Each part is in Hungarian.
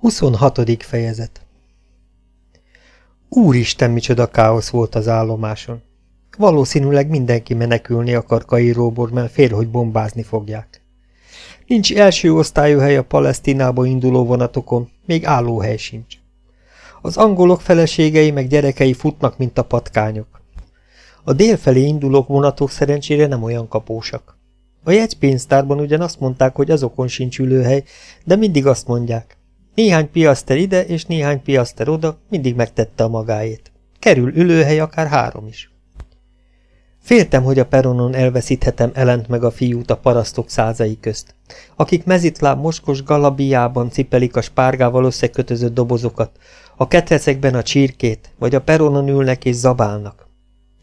26. fejezet Úristen, micsoda káosz volt az állomáson. Valószínűleg mindenki menekülni akar Kairóból, mert fél, hogy bombázni fogják. Nincs első osztályú hely a Palesztinába induló vonatokon, még állóhely sincs. Az angolok feleségei meg gyerekei futnak, mint a patkányok. A délfelé induló vonatok szerencsére nem olyan kapósak. A jegypénztárban ugyan azt mondták, hogy azokon sincs ülőhely, de mindig azt mondják. Néhány piaszter ide és néhány piaszter oda mindig megtette a magáét. Kerül ülőhely akár három is. Féltem, hogy a peronon elveszíthetem Elent meg a fiút a parasztok százai közt, akik mezitláb moskos galabiában cipelik a spárgával összekötözött dobozokat, a ketrecekben a csirkét, vagy a peronon ülnek és zabálnak.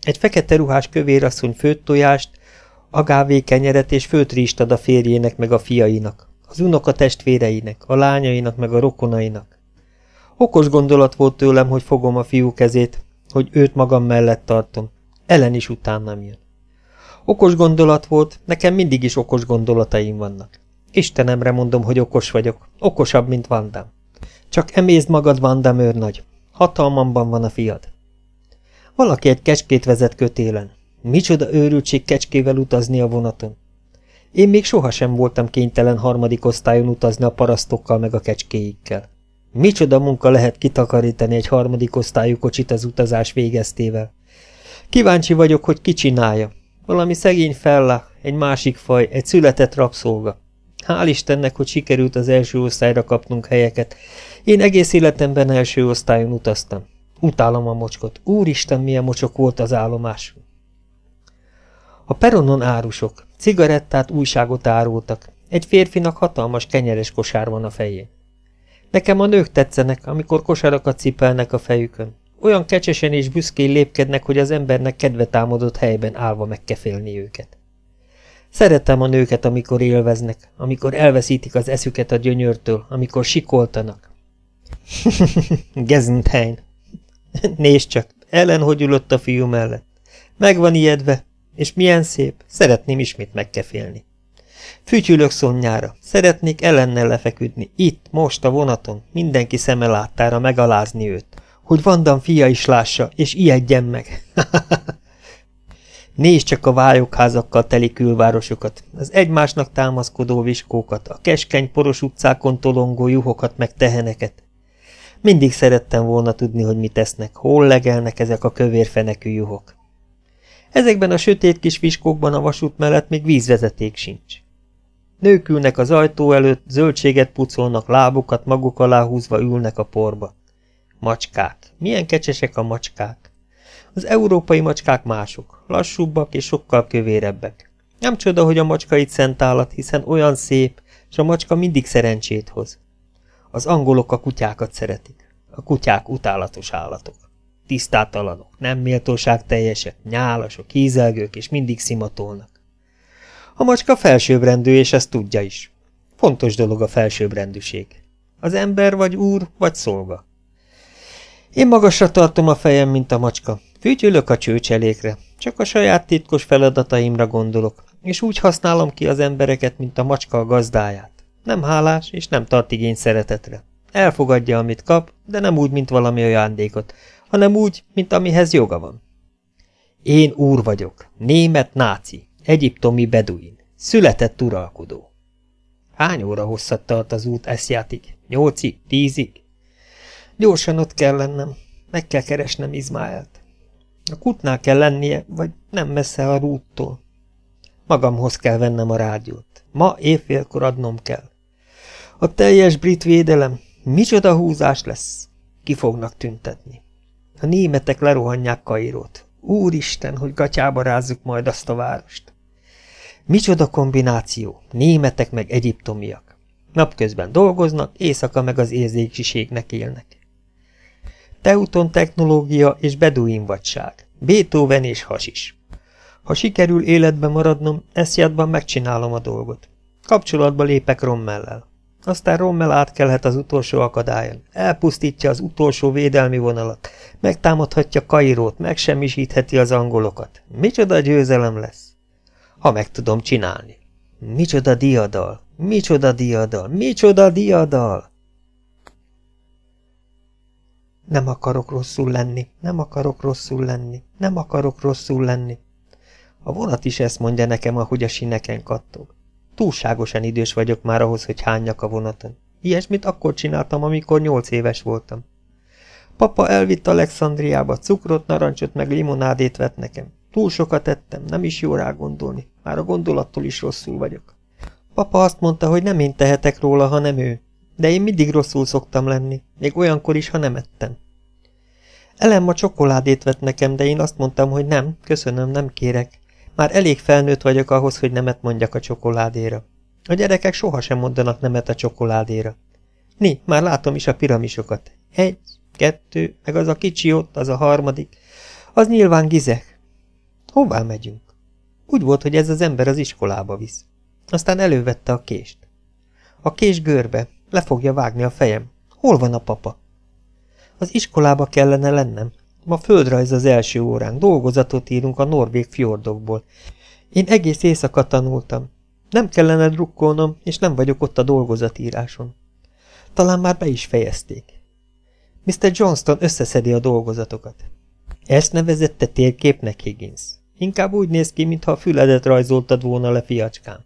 Egy fekete ruhás kövérasszony főtt tojást, agávé kenyeret és főt ad a férjének meg a fiainak, az unoka testvéreinek, a lányainak meg a rokonainak. Okos gondolat volt tőlem, hogy fogom a fiú kezét, hogy őt magam mellett tartom. Ellen is utánam jön. Okos gondolat volt, nekem mindig is okos gondolataim vannak. Istenemre mondom, hogy okos vagyok, okosabb, mint Vandám. Csak emézd magad, Vandám őrnagy. Hatalmamban van a fiad. Valaki egy kecskét vezet kötélen. Micsoda őrültség kecskével utazni a vonaton. Én még sohasem voltam kénytelen harmadik osztályon utazni a parasztokkal meg a kecskéikkel. Micsoda munka lehet kitakarítani egy harmadik osztályú kocsit az utazás végeztével. Kíváncsi vagyok, hogy ki csinálja. Valami szegény fella, egy másik faj, egy született rabszolga. Hál' Istennek, hogy sikerült az első osztályra kapnunk helyeket. Én egész életemben első osztályon utaztam. Utálom a mocskot. Úristen, milyen mocsok volt az állomás. A peronon árusok, cigarettát, újságot árultak. Egy férfinak hatalmas kenyeres kosár van a fején. Nekem a nők tetszenek, amikor kosarakat cipelnek a fejükön. Olyan kecsesen és büszkén lépkednek, hogy az embernek kedve támadott helyben állva megkefélni őket. Szeretem a nőket, amikor élveznek, amikor elveszítik az eszüket a gyönyörtől, amikor sikoltanak. Gezenthein. Nézd csak, ellen hogy ülött a fiú mellett. Meg van ijedve, és milyen szép, szeretném ismét megkefélni. Fütyülök szonyára, szeretnék ellennel lefeküdni, itt, most a vonaton, mindenki szeme láttára megalázni őt, hogy Vandam fia is lássa, és ijedjen meg. Nézd csak a vályokházakkal teli külvárosokat, az egymásnak támaszkodó viskókat, a keskeny poros utcákon tolongó juhokat meg teheneket. Mindig szerettem volna tudni, hogy mit tesznek, hol legelnek ezek a kövérfenekű juhok. Ezekben a sötét kis viskókban a vasút mellett még vízvezeték sincs. Nők ülnek az ajtó előtt, zöldséget pucolnak, lábukat maguk alá húzva ülnek a porba. Macskák. Milyen kecsesek a macskák. Az európai macskák mások, lassúbbak és sokkal kövérebbek. Nem csoda, hogy a macska itt szent állat, hiszen olyan szép, és a macska mindig szerencsét hoz. Az angolok a kutyákat szeretik. A kutyák utálatos állatok. Tisztátalanok, nem méltóság teljesek, nyálasok, hízelgők, és mindig szimatolnak. A macska felsőbbrendű, és ezt tudja is. Fontos dolog a felsőbbrendűség. Az ember vagy úr, vagy szolga. Én magasra tartom a fejem, mint a macska. Fütyülök a csőcselékre, csak a saját titkos feladataimra gondolok, és úgy használom ki az embereket, mint a macska a gazdáját. Nem hálás, és nem tart igény szeretetre. Elfogadja, amit kap, de nem úgy, mint valami ajándékot, hanem úgy, mint amihez joga van. Én úr vagyok, német náci, egyiptomi beduin, született uralkodó. Hány óra hosszat tart az út eszjátig? Nyolcig? Tízig? Gyorsan ott kell lennem, meg kell keresnem Izmáelt. A kutnál kell lennie, vagy nem messze a rúttól. Magamhoz kell vennem a rádiót. Ma évfélkor adnom kell. A teljes brit védelem, micsoda húzás lesz. Ki fognak tüntetni. A németek lerohanják Kairót. Úristen, hogy gatyába rázzuk majd azt a várost. Micsoda kombináció, németek meg egyiptomiak. Napközben dolgoznak, éjszaka meg az érzékiségnek élnek. Teuton technológia és beduin vadság. Beethoven és hasis. Ha sikerül életbe maradnom, eszjátban megcsinálom a dolgot. Kapcsolatba lépek Rommellel. Aztán Rommel átkelhet az utolsó akadályon, elpusztítja az utolsó védelmi vonalat, megtámadhatja Kairót, megsemmisítheti az angolokat. Micsoda győzelem lesz, ha meg tudom csinálni. Micsoda diadal, micsoda diadal, micsoda diadal! Nem akarok rosszul lenni, nem akarok rosszul lenni, nem akarok rosszul lenni. A vonat is ezt mondja nekem, ahogy a sineken kattog. Túlságosan idős vagyok már ahhoz, hogy hányjak a vonaton. Ilyesmit akkor csináltam, amikor nyolc éves voltam. Papa elvitt Alexandriába, cukrot, narancsot meg limonádét vett nekem. Túl sokat ettem, nem is jó rá gondolni. Már a gondolattól is rosszul vagyok. Papa azt mondta, hogy nem én tehetek róla, hanem ő. De én mindig rosszul szoktam lenni, még olyankor is, ha nem ettem. Elem a csokoládét vett nekem, de én azt mondtam, hogy nem, köszönöm, nem kérek. Már elég felnőtt vagyok ahhoz, hogy nemet mondjak a csokoládéra. A gyerekek sohasem mondanak nemet a csokoládéra. Ni, már látom is a piramisokat. Egy, kettő, meg az a kicsi ott, az a harmadik. Az nyilván gizek. Hová megyünk? Úgy volt, hogy ez az ember az iskolába visz. Aztán elővette a kést. A kés görbe, le fogja vágni a fejem. Hol van a papa? Az iskolába kellene lennem. Ma földrajz az első órán, dolgozatot írunk a norvég fjordokból. Én egész éjszaka tanultam. Nem kellene drukkolnom, és nem vagyok ott a dolgozatíráson. Talán már be is fejezték. Mr. Johnston összeszedi a dolgozatokat. Ezt nevezette térképnek, Higgins. Inkább úgy néz ki, mintha a füledet rajzoltad volna le, fiacskám.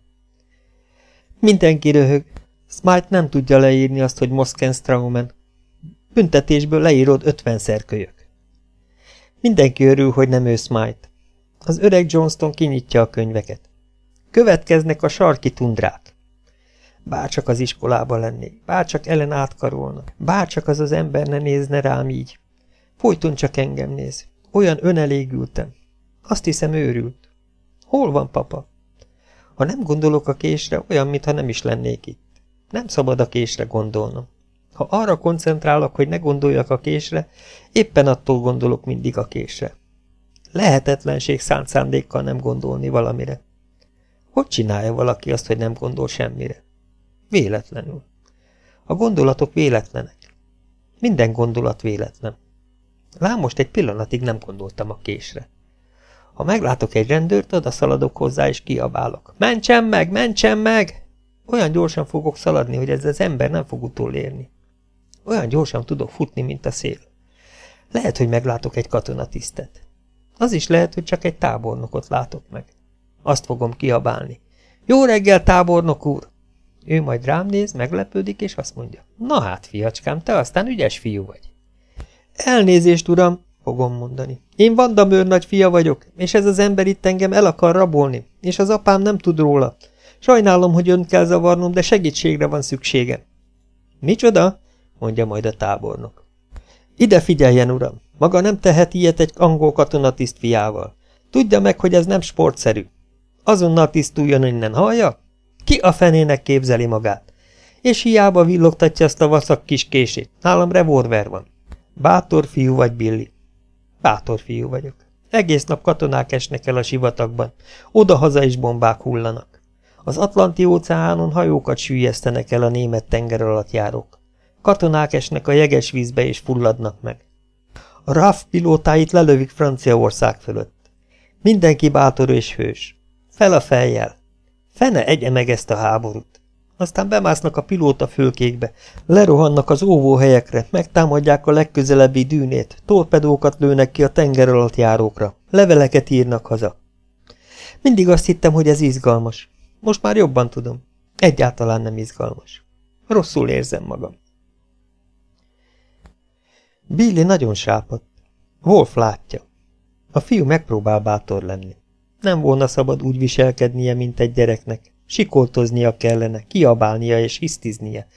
Mindenki röhög. Smite nem tudja leírni azt, hogy Moskenstraumen. Büntetésből leírod ötvenszer kölyök. Mindenki örül, hogy nem ő Smite. Az öreg Johnston kinyitja a könyveket. Következnek a sarki tundrák. Bárcsak az iskolába lennék, bárcsak ellen átkarolna, bárcsak az az ember ne nézne rám így. Folyton csak engem néz. Olyan önelégültem. Azt hiszem őrült. Hol van papa? Ha nem gondolok a késre, olyan, mintha nem is lennék itt. Nem szabad a késre gondolnom. Ha arra koncentrálok, hogy ne gondoljak a késre, éppen attól gondolok mindig a késre. Lehetetlenség szánt szándékkal nem gondolni valamire. Hogy csinálja valaki azt, hogy nem gondol semmire? Véletlenül. A gondolatok véletlenek. Minden gondolat véletlen. Lám most egy pillanatig nem gondoltam a késre. Ha meglátok egy rendőrt, oda szaladok hozzá, és kiabálok. Mentsen meg, mentsen meg! Olyan gyorsan fogok szaladni, hogy ez az ember nem fog utolérni. Olyan gyorsan tudok futni, mint a szél. Lehet, hogy meglátok egy katonatisztet. Az is lehet, hogy csak egy tábornokot látok meg. Azt fogom kiabálni. Jó reggel, tábornok úr! Ő majd rám néz, meglepődik, és azt mondja. Na hát, fiacskám, te aztán ügyes fiú vagy. Elnézést, uram, fogom mondani. Én Vandamőr nagy fia vagyok, és ez az ember itt engem el akar rabolni, és az apám nem tud róla. Sajnálom, hogy önt kell zavarnom, de segítségre van szükségem. Micsoda? Mondja majd a tábornok. Ide figyeljen, uram! Maga nem tehet ilyet egy angol katonatiszt fiával. Tudja meg, hogy ez nem sportszerű. Azonnal tisztuljon innen, hallja? Ki a fenének képzeli magát? És hiába villogtatja azt a vaszak kis kését. Nálam revolver van. Bátor fiú vagy, Billy. Bátor fiú vagyok. Egész nap katonák esnek el a sivatagban. Oda-haza is bombák hullanak. Az Atlanti óceánon hajókat sűjesztenek el a német tenger alatt járók. Katonák esnek a jeges vízbe és fulladnak meg. A RAF pilótáit lelövik Franciaország fölött. Mindenki bátor és hős. Fel a fejjel. Fene egye meg ezt a háborút. Aztán bemásznak a pilóta fölkékbe, lerohannak az óvóhelyekre, megtámadják a legközelebbi dűnét, torpedókat lőnek ki a tenger alatt járókra, leveleket írnak haza. Mindig azt hittem, hogy ez izgalmas. Most már jobban tudom. Egyáltalán nem izgalmas. Rosszul érzem magam. Billy nagyon sápadt. Wolf látja. A fiú megpróbál bátor lenni. Nem volna szabad úgy viselkednie, mint egy gyereknek. Sikoltoznia kellene, kiabálnia és hisztiznie.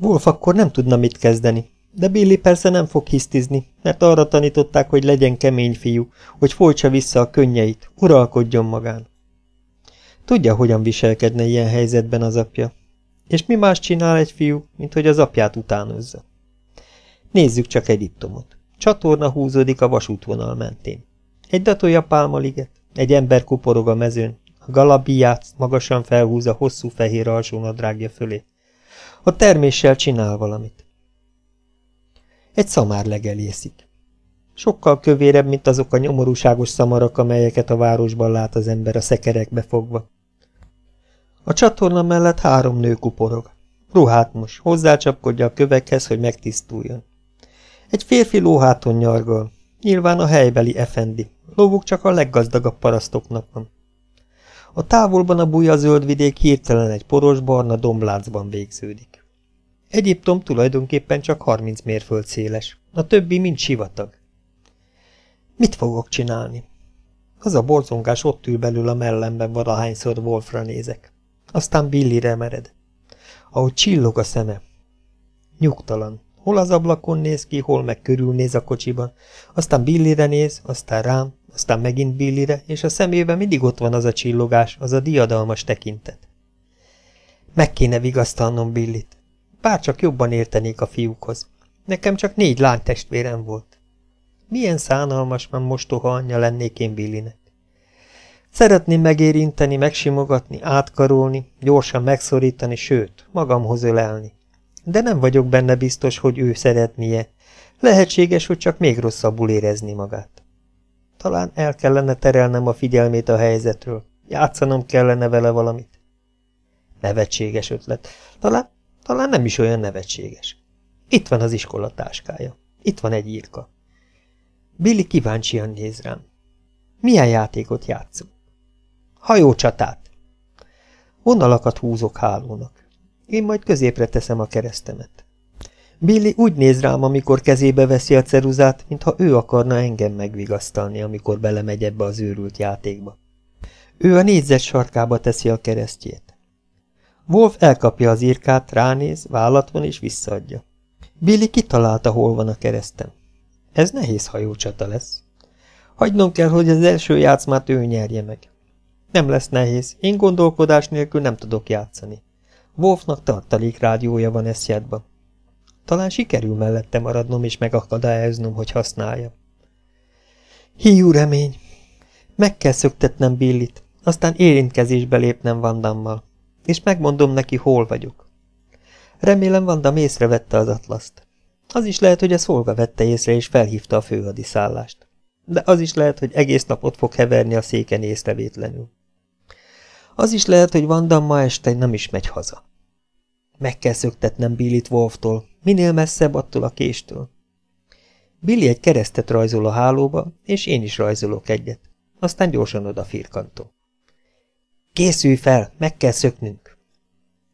Wolf akkor nem tudna mit kezdeni, de Billy persze nem fog hisztizni, mert arra tanították, hogy legyen kemény fiú, hogy folytsa vissza a könnyeit, uralkodjon magán. Tudja, hogyan viselkedne ilyen helyzetben az apja. És mi más csinál egy fiú, mint hogy az apját utánozza. Nézzük csak Egyiptomot. Csatorna húzódik a vasútvonal mentén. Egy datója pálmaliget, egy ember kuporog a mezőn, a galabiát magasan felhúz a hosszú fehér alsónadrágja fölé. A terméssel csinál valamit. Egy szamár legelészik. Sokkal kövérebb, mint azok a nyomorúságos szamarak, amelyeket a városban lát az ember a szekerekbe fogva. A csatorna mellett három nő kuporog. Ruhát mos, hozzácsapkodja a kövekhez, hogy megtisztuljon. Egy férfi lóháton nyargal. Nyilván a helybeli efendi. Lovuk csak a leggazdagabb parasztoknak van. A távolban a buja zöld vidék hirtelen egy poros-barna domblácban végződik. Egyiptom tulajdonképpen csak 30 mérföld széles, a többi mind sivatag. Mit fogok csinálni? Az a borzongás ott ül belül a mellemben valahányszor Wolfra nézek. Aztán Billyre mered. Ahogy csillog a szeme. Nyugtalan. Hol az ablakon néz ki, hol meg körülnéz a kocsiban. Aztán Billyre néz, aztán rám, aztán megint Billyre, és a szemében mindig ott van az a csillogás, az a diadalmas tekintet. Meg kéne vigasztalnom Billit. Bár csak jobban értenék a fiúkhoz. Nekem csak négy lánytestvérem volt. Milyen szánalmas, mert mostoha anyja lennék én Billinek. Szeretném megérinteni, megsimogatni, átkarolni, gyorsan megszorítani, sőt, magamhoz ölelni. De nem vagyok benne biztos, hogy ő szeretnie. Lehetséges, hogy csak még rosszabbul érezni magát. Talán el kellene terelnem a figyelmét a helyzetről. Játszanom kellene vele valamit. Nevetséges ötlet. Talán, talán nem is olyan nevetséges. Itt van az iskola táskája. Itt van egy írka. Billy kíváncsian néz rám. Milyen játékot játszunk? Hajócsatát. Vonalakat húzok hálónak. Én majd középre teszem a keresztemet. Billy úgy néz rám, amikor kezébe veszi a ceruzát, mintha ő akarna engem megvigasztalni, amikor belemegy ebbe az őrült játékba. Ő a négyzet sarkába teszi a keresztjét. Wolf elkapja az írkát, ránéz, vállat van és visszaadja. Billy kitalálta, hol van a keresztem. Ez nehéz hajócsata lesz. Hagynom kell, hogy az első játszmát ő nyerje meg. Nem lesz nehéz, én gondolkodás nélkül nem tudok játszani. Wolfnak tartalék rádiója van eszjádban. Talán sikerül mellette maradnom és megakadályoznom, hogy használja. Hiú remény! Meg kell szöktetnem Billit, aztán érintkezésbe lépnem Vandammal, és megmondom neki, hol vagyok. Remélem Vandam észrevette az atlaszt. Az is lehet, hogy a szolga vette észre és felhívta a főhadiszállást. De az is lehet, hogy egész napot fog heverni a széken észrevétlenül. Az is lehet, hogy Vandam ma este nem is megy haza. Meg kell szöktetnem Billit Wolftól, minél messzebb attól a késtől. Billy egy keresztet rajzol a hálóba, és én is rajzolok egyet. Aztán gyorsan oda firkantom. Készülj fel, meg kell szöknünk.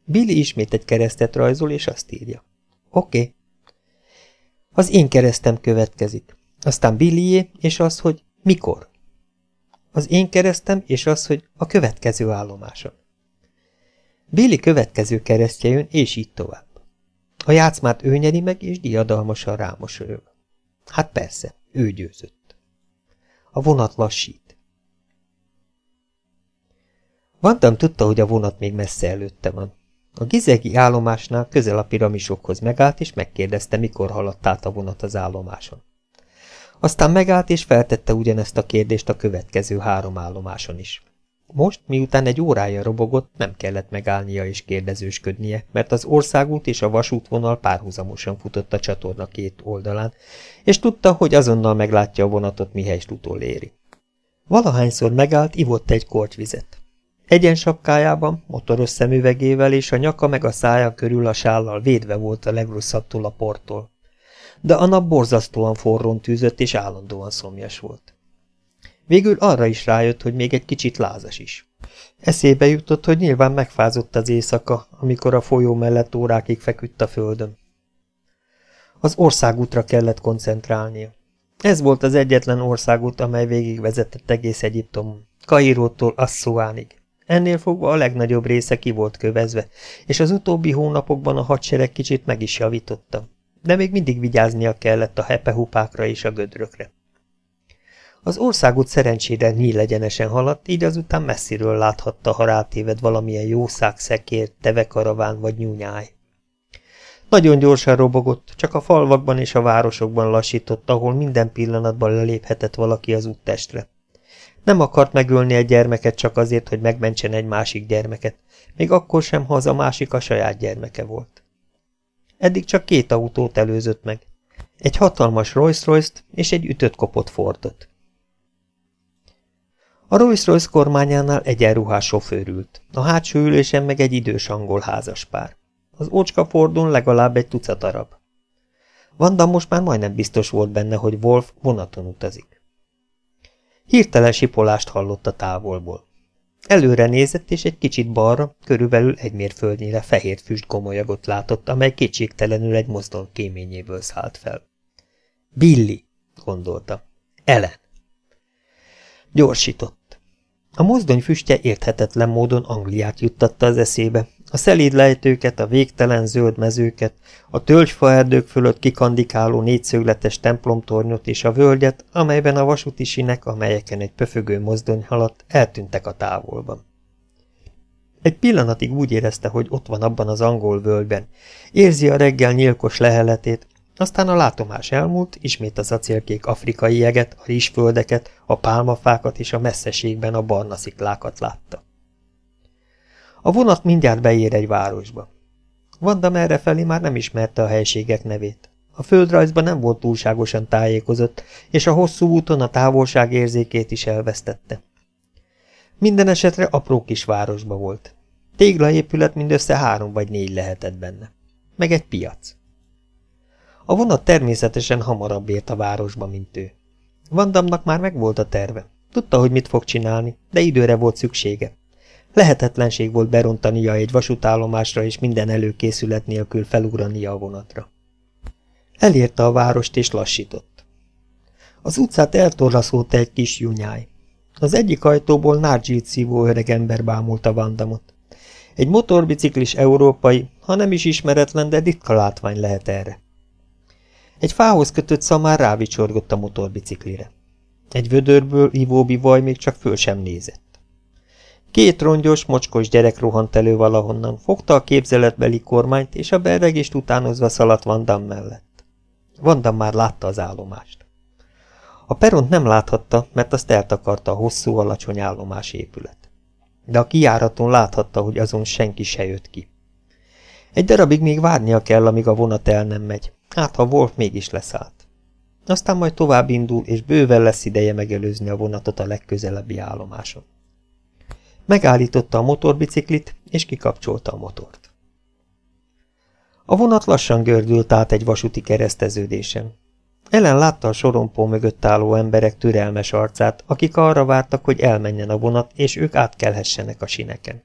Billy ismét egy keresztet rajzol, és azt írja. Oké. Okay. Az én keresztem következik. Aztán Billyé, és az, hogy mikor. Az én keresztem, és az, hogy a következő állomáson. Billy következő keresztje jön, és így tovább. A játszmát ő nyeri meg, és diadalmasan rámosolyog. Hát persze, ő győzött. A vonat lassít. Vantam tudta, hogy a vonat még messze előtte van. A gizegi állomásnál közel a piramisokhoz megállt, és megkérdezte, mikor haladt át a vonat az állomáson. Aztán megállt, és feltette ugyanezt a kérdést a következő három állomáson is. Most, miután egy órája robogott, nem kellett megállnia és kérdezősködnie, mert az országút és a vasútvonal párhuzamosan futott a csatorna két oldalán, és tudta, hogy azonnal meglátja a vonatot, mihelyst utoléri. Valahányszor megállt, ivott egy kortyvizet. Egyen sapkájában, motoros szemüvegével és a nyaka meg a szája körül a sállal védve volt a legrosszabbtól a portól. De a nap borzasztóan forrón tűzött és állandóan szomjas volt. Végül arra is rájött, hogy még egy kicsit lázas is. Eszébe jutott, hogy nyilván megfázott az éjszaka, amikor a folyó mellett órákig feküdt a földön. Az országútra kellett koncentrálnia. Ez volt az egyetlen országút, amely végigvezetett egész Egyiptomon, Kairótól Asszuánig. Ennél fogva a legnagyobb része ki volt kövezve, és az utóbbi hónapokban a hadsereg kicsit meg is javította, de még mindig vigyáznia kellett a hepehupákra és a gödrökre. Az országút szerencsére nyílegyenesen haladt, így azután messziről láthatta, ha rátéved valamilyen jószág, szekér, tevekaraván vagy nyúnyáj. Nagyon gyorsan robogott, csak a falvakban és a városokban lassított, ahol minden pillanatban leléphetett valaki az úttestre. Nem akart megölni egy gyermeket csak azért, hogy megmentsen egy másik gyermeket, még akkor sem, ha az a másik a saját gyermeke volt. Eddig csak két autót előzött meg. Egy hatalmas Rolls-Royce-t és egy ütött kopott Fordot. A Rolls-Royce kormányánál egyenruhás sofőr ült, a hátsó ülésen meg egy idős angol házaspár. Az ócska Fordon legalább egy tucat arab. Vanda most már majdnem biztos volt benne, hogy Wolf vonaton utazik. Hirtelen sipolást hallott a távolból. Előre nézett, és egy kicsit balra, körülbelül egy mérföldnyire fehér füst gomolyagot látott, amely kétségtelenül egy mozdon kéményéből szállt fel. Billy, gondolta. Ellen. Gyorsított. A mozdony füstje érthetetlen módon Angliát juttatta az eszébe, a szelíd lejtőket, a végtelen zöld mezőket, a tölgyfaerdők fölött kikandikáló négyszögletes templomtornyot és a völgyet, amelyben a vasúti sinek, amelyeken egy pöfögő mozdony haladt, eltűntek a távolban. Egy pillanatig úgy érezte, hogy ott van abban az angol völgyben. Érzi a reggel nyilkos leheletét, aztán a látomás elmúlt, ismét az acélkék afrikai jeget, a rizsföldeket, a pálmafákat és a messzeségben a barna sziklákat látta. A vonat mindjárt beér egy városba. Vanda merrefelé már nem ismerte a helységek nevét. A földrajzban nem volt túlságosan tájékozott, és a hosszú úton a távolság érzékét is elvesztette. Minden esetre apró kis városba volt. Téglaépület mindössze három vagy négy lehetett benne. Meg egy piac. A vonat természetesen hamarabb ért a városba, mint ő. Vandamnak már megvolt a terve. Tudta, hogy mit fog csinálni, de időre volt szüksége. Lehetetlenség volt berontania egy vasútállomásra és minden előkészület nélkül felugrania a vonatra. Elérte a várost és lassított. Az utcát eltorlaszolta egy kis junyáj. Az egyik ajtóból Nárgyit szívó ember bámulta Vandamot. Egy motorbiciklis európai, ha nem is ismeretlen, de ritka látvány lehet erre. Egy fához kötött szamár rávicsorgott a motorbiciklire. Egy vödörből ivóbi vaj még csak föl sem nézett. Két rongyos, mocskos gyerek rohant elő valahonnan, fogta a képzeletbeli kormányt, és a berregést utánozva szaladt Vandam mellett. Vandam már látta az állomást. A peront nem láthatta, mert azt eltakarta a hosszú, alacsony állomás épület. De a kijáraton láthatta, hogy azon senki se jött ki. Egy darabig még várnia kell, amíg a vonat el nem megy, hát ha Wolf mégis leszállt. Aztán majd tovább indul, és bőven lesz ideje megelőzni a vonatot a legközelebbi állomáson. Megállította a motorbiciklit, és kikapcsolta a motort. A vonat lassan gördült át egy vasúti kereszteződésen. Ellen látta a sorompó mögött álló emberek türelmes arcát, akik arra vártak, hogy elmenjen a vonat, és ők átkelhessenek a sineken.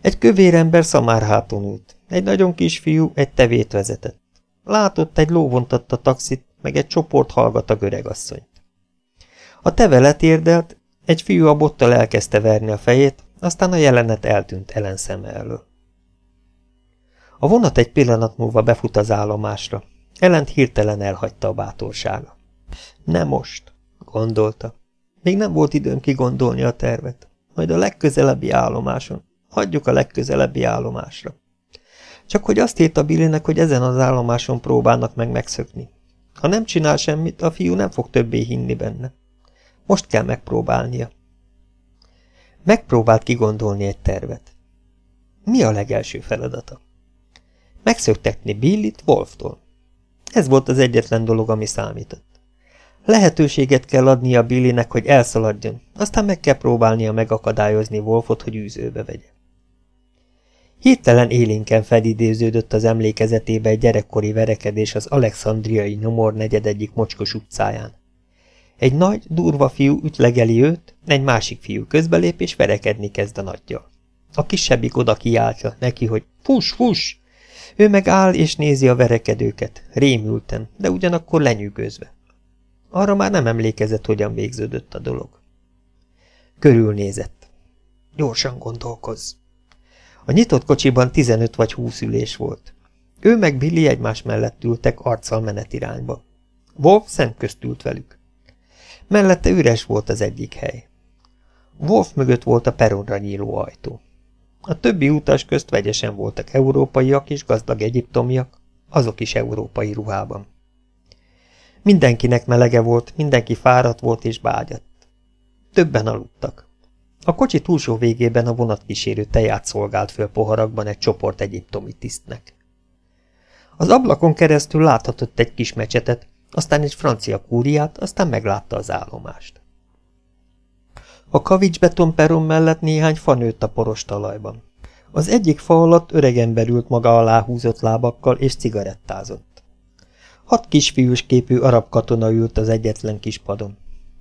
Egy kövér ember szamár háton ült, egy nagyon kis fiú egy tevét vezetett. Látott egy lóvontatta taxit, meg egy csoport hallgat a göregasszonyt. A teve letérdelt, egy fiú a bottal elkezdte verni a fejét, aztán a jelenet eltűnt Ellen szeme elől. A vonat egy pillanat múlva befut az állomásra. Ellent hirtelen elhagyta a bátorsága. Nem most, gondolta. Még nem volt időm kigondolni a tervet. Majd a legközelebbi állomáson. Hagyjuk a legközelebbi állomásra. Csak hogy azt írta Billynek, hogy ezen az állomáson próbálnak meg megszökni. Ha nem csinál semmit, a fiú nem fog többé hinni benne. Most kell megpróbálnia. Megpróbált kigondolni egy tervet. Mi a legelső feladata? Megszöktetni Billit Wolftól. Ez volt az egyetlen dolog, ami számított. Lehetőséget kell adnia Billynek, hogy elszaladjon, aztán meg kell próbálnia megakadályozni Wolfot, hogy űzőbe vegye. Hirtelen élénken felidéződött az emlékezetébe egy gyerekkori verekedés az alexandriai nyomor negyed egyik mocskos utcáján. Egy nagy, durva fiú ütlegeli őt, egy másik fiú közbelép és verekedni kezd a nagyja. A kisebbik oda kiáltja neki, hogy fuss, fuss! Ő meg áll és nézi a verekedőket, rémülten, de ugyanakkor lenyűgözve. Arra már nem emlékezett, hogyan végződött a dolog. Körülnézett. Gyorsan gondolkozz. A nyitott kocsiban 15 vagy 20 ülés volt. Ő meg Billy egymás mellett ültek arccal menetirányba. Wolf szemközt ült velük. Mellette üres volt az egyik hely. Wolf mögött volt a peronra nyíló ajtó. A többi utas közt vegyesen voltak európaiak és gazdag egyiptomiak, azok is európai ruhában. Mindenkinek melege volt, mindenki fáradt volt és bágyadt. Többen aludtak. A kocsi túlsó végében a vonatkísérő teját szolgált föl poharakban egy csoport egyiptomi tisztnek. Az ablakon keresztül láthatott egy kis mecsetet, aztán egy francia kúriát, aztán meglátta az állomást. A kavicsbeton peron mellett néhány fa nőtt a poros talajban. Az egyik fa alatt öregember ült maga alá húzott lábakkal és cigarettázott. Hat kisfiús képű arab katona ült az egyetlen kis padon.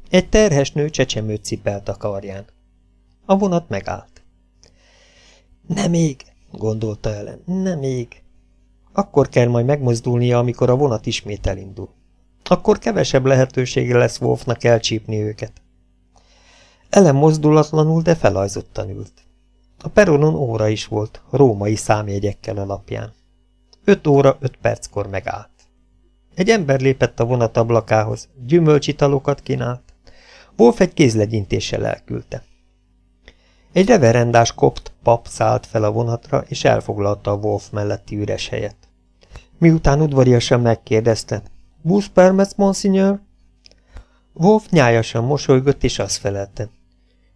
Egy terhes nő csecsemőt cipelt a karján. A vonat megállt. Nem még, gondolta Ellen, nem még. Akkor kell majd megmozdulnia, amikor a vonat ismét elindul. Akkor kevesebb lehetősége lesz Wolfnak elcsípni őket. Ellen mozdulatlanul, de felajzottan ült. A peronon óra is volt, római számjegyekkel alapján. Öt óra, öt perckor megállt. Egy ember lépett a vonat ablakához, gyümölcsitalokat kínált. Wolf egy kézlegyintéssel elküldte. Egy reverendás kopt pap szállt fel a vonatra, és elfoglalta a Wolf melletti üres helyet. Miután udvariasan megkérdezte, Bus permets, monsignor? Wolf nyájasan mosolygott, és azt felelte.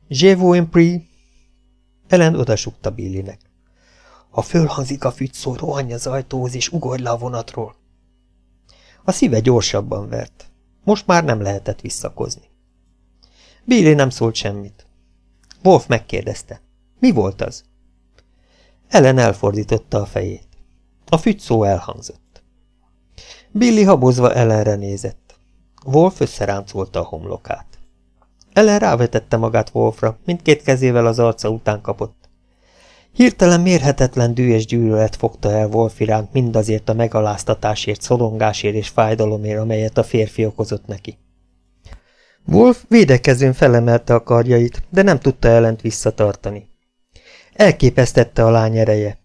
Je vous en prie. Ellen odasukta Billynek. Ha fölhangzik a fügyszó, rohanj az ajtóhoz, és ugorj le a vonatról. A szíve gyorsabban vert. Most már nem lehetett visszakozni. Billy nem szólt semmit. Wolf megkérdezte. Mi volt az? Ellen elfordította a fejét. A fügyszó elhangzott. Billy habozva Ellenre nézett. Wolf összeráncolta a homlokát. Ellen rávetette magát Wolfra, mindkét kezével az arca után kapott. Hirtelen mérhetetlen dű és gyűlölet fogta el Wolf iránt mindazért a megaláztatásért, szorongásért és fájdalomért, amelyet a férfi okozott neki. Wolf védekezőn felemelte a karjait, de nem tudta ellent visszatartani. Elképesztette a lány ereje.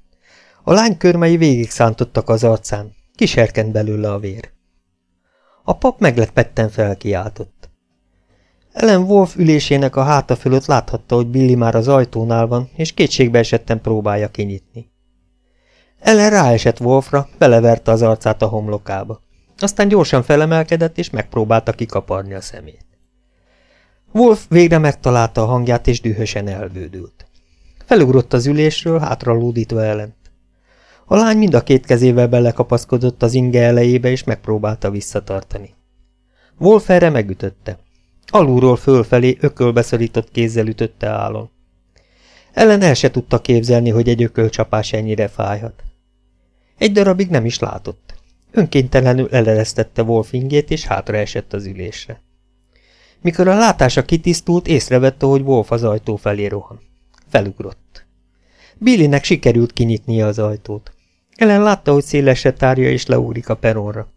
A lány körmei végig szántottak az arcán, kiserkent belőle a vér. A pap meglepetten felkiáltott. Ellen Wolf ülésének a háta fölött láthatta, hogy Billy már az ajtónál van, és kétségbe esetten próbálja kinyitni. Ellen ráesett Wolfra, beleverte az arcát a homlokába. Aztán gyorsan felemelkedett, és megpróbálta kikaparni a szemét. Wolf végre megtalálta a hangját, és dühösen elvődült. Felugrott az ülésről, hátra lódítva ellent. A lány mind a két kezével belekapaszkodott az inge elejébe, és megpróbálta visszatartani. Wolf erre megütötte. Alulról fölfelé ökölbeszorított kézzel ütötte állon. Ellen el se tudta képzelni, hogy egy ökölcsapás ennyire fájhat. Egy darabig nem is látott. Önkéntelenül eleresztette Wolf ingét, és hátra esett az ülésre. Mikor a látása kitisztult, észrevette, hogy Wolf az ajtó felé rohan. Felugrott. Billynek sikerült kinyitnia az ajtót. Ellen látta, hogy szélesre tárja és leugrik a peronra.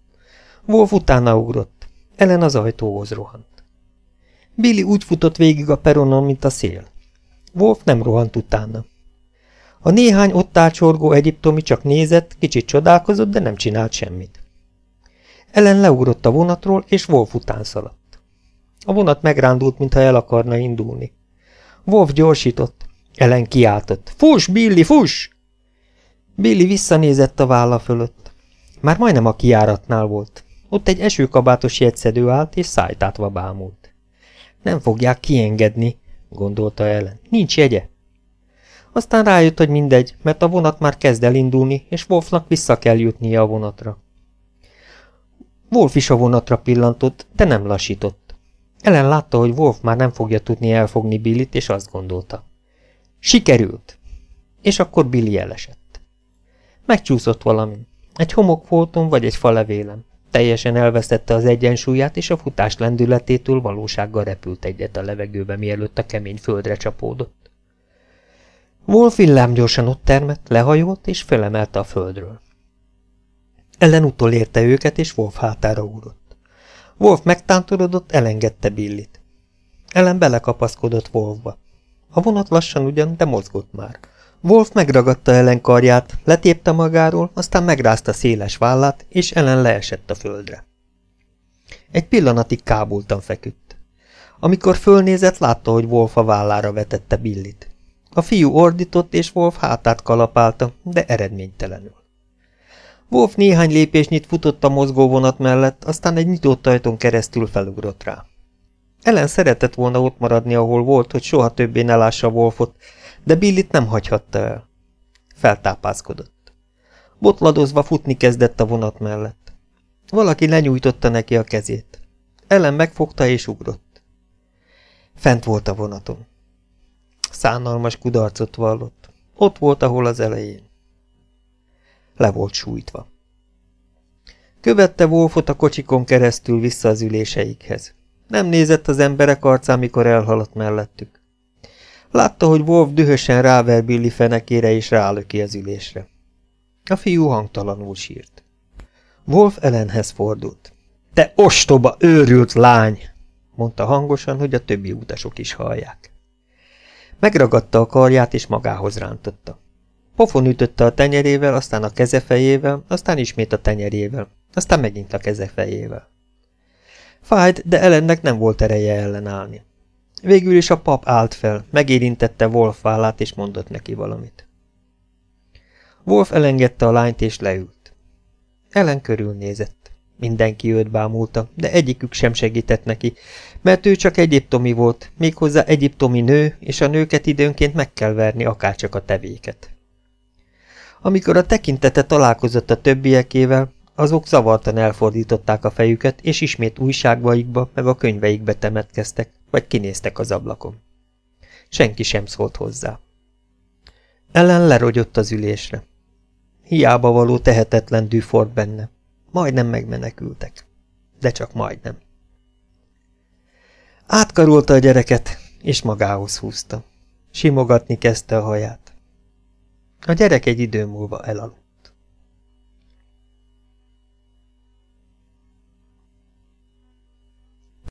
Wolf utána ugrott. Ellen az ajtóhoz rohant. Billy úgy futott végig a peronon, mint a szél. Wolf nem rohant utána. A néhány ott ácsorgó egyiptomi csak nézett, kicsit csodálkozott, de nem csinált semmit. Ellen leugrott a vonatról, és Wolf után szaladt. A vonat megrándult, mintha el akarna indulni. Wolf gyorsított. Ellen kiáltott. Fuss, Billy, fuss! Billy visszanézett a válla fölött. Már majdnem a kiáratnál volt. Ott egy esőkabátos jegyszedő állt, és szájtátva bámult. Nem fogják kiengedni, gondolta Ellen. Nincs jegye. Aztán rájött, hogy mindegy, mert a vonat már kezd elindulni, és Wolfnak vissza kell jutnia a vonatra. Wolf is a vonatra pillantott, de nem lassított. Ellen látta, hogy Wolf már nem fogja tudni elfogni Billit, és azt gondolta. Sikerült! És akkor Billy elesett. Megcsúszott valami. Egy homokfolton vagy egy falevélem. Teljesen elvesztette az egyensúlyát, és a futás lendületétől valósággal repült egyet a levegőbe, mielőtt a kemény földre csapódott. Wolf gyorsan ott termett, lehajolt, és felemelte a földről. Ellen utolérte őket, és Wolf hátára ugrott. Wolf megtántorodott, elengedte Billit. Ellen belekapaszkodott Wolfba. A vonat lassan ugyan, de mozgott már. Wolf megragadta Ellen karját, letépte magáról, aztán megrázta széles vállát, és Ellen leesett a földre. Egy pillanatig kábultan feküdt. Amikor fölnézett, látta, hogy Wolf a vállára vetette Billit. A fiú ordított, és Wolf hátát kalapálta, de eredménytelenül. Wolf néhány lépésnyit futott a mozgóvonat mellett, aztán egy nyitott ajtón keresztül felugrott rá. Ellen szeretett volna ott maradni, ahol volt, hogy soha többé ne lássa Wolfot, de Billit nem hagyhatta el. Feltápászkodott. Botladozva futni kezdett a vonat mellett. Valaki lenyújtotta neki a kezét. Ellen megfogta és ugrott. Fent volt a vonaton. Szánalmas kudarcot vallott. Ott volt, ahol az elején le volt sújtva. Követte Wolfot a kocsikon keresztül vissza az üléseikhez. Nem nézett az emberek arcán, mikor elhaladt mellettük. Látta, hogy Wolf dühösen ráver Billy fenekére és rálöki az ülésre. A fiú hangtalanul sírt. Wolf Ellenhez fordult. – Te ostoba, őrült lány! – mondta hangosan, hogy a többi utasok is hallják. Megragadta a karját és magához rántotta. Pofon ütötte a tenyerével, aztán a kezefejével, aztán ismét a tenyerével, aztán megint a kezefejével. Fájt, de Ellennek nem volt ereje ellenállni. Végül is a pap állt fel, megérintette Wolf vállát és mondott neki valamit. Wolf elengedte a lányt és leült. Ellen körülnézett. Mindenki őt bámulta, de egyikük sem segített neki, mert ő csak egyiptomi volt, méghozzá egyiptomi nő, és a nőket időnként meg kell verni akárcsak a tevéket. Amikor a tekintete találkozott a többiekével, azok zavartan elfordították a fejüket, és ismét újságbaikba meg a könyveikbe temetkeztek, vagy kinéztek az ablakon. Senki sem szólt hozzá. Ellen lerogyott az ülésre. Hiába való tehetetlen dűfort benne. Majdnem megmenekültek. De csak majdnem. Átkarolta a gyereket, és magához húzta. Simogatni kezdte a haját. A gyerek egy idő múlva elaludt.